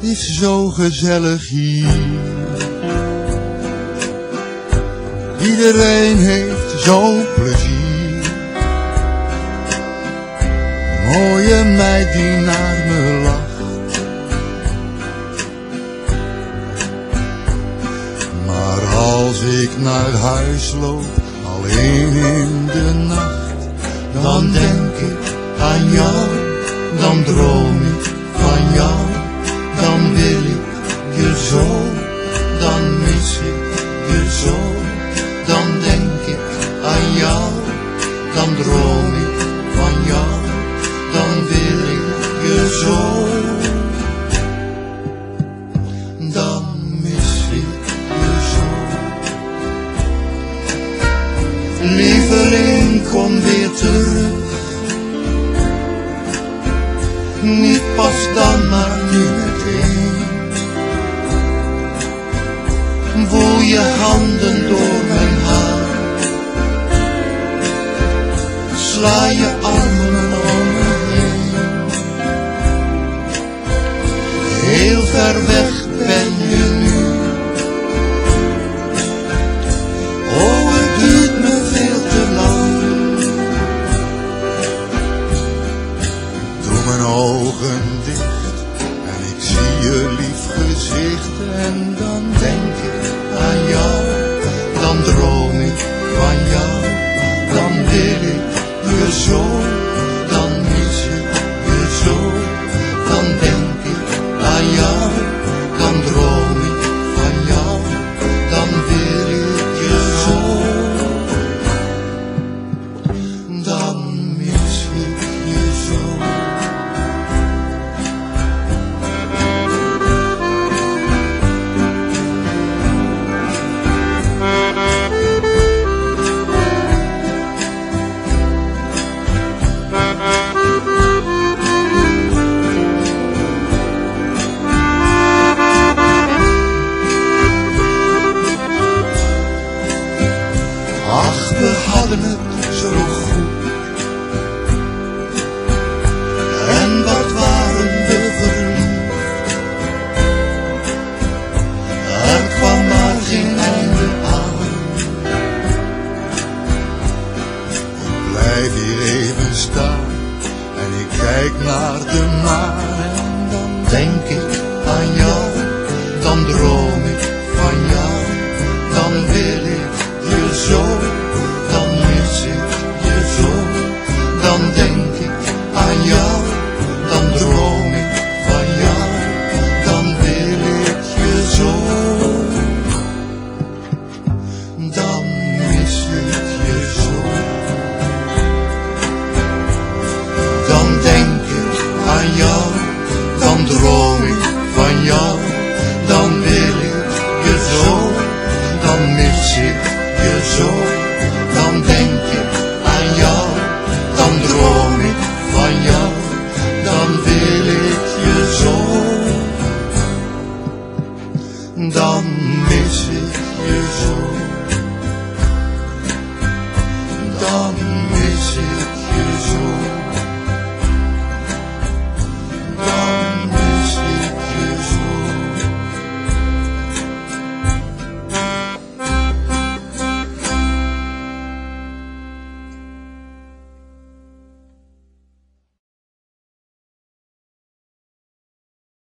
is zo gezellig hier. Iedereen heeft zo'n plezier. Mooie meid die naar me lacht. Maar als ik naar huis loop, alleen in de nacht, dan denk ik aan jou, dan droom dan droom ik van jou, dan wil ik je zo, dan mis ik je zo. Lieveling, kom weer terug. Niet pas dan, maar Sla je armen om me heen. Heel ver weg ben je. Ach, we hadden het zo goed. En wat waren we verliefd. Er kwam maar geen einde aan. Ik blijf hier even staan en ik kijk naar de maan. En dan denk ik je zo. Dan denk ik aan jou, dan droom ik van jou, dan wil ik je zo. Dan mis ik je zo, dan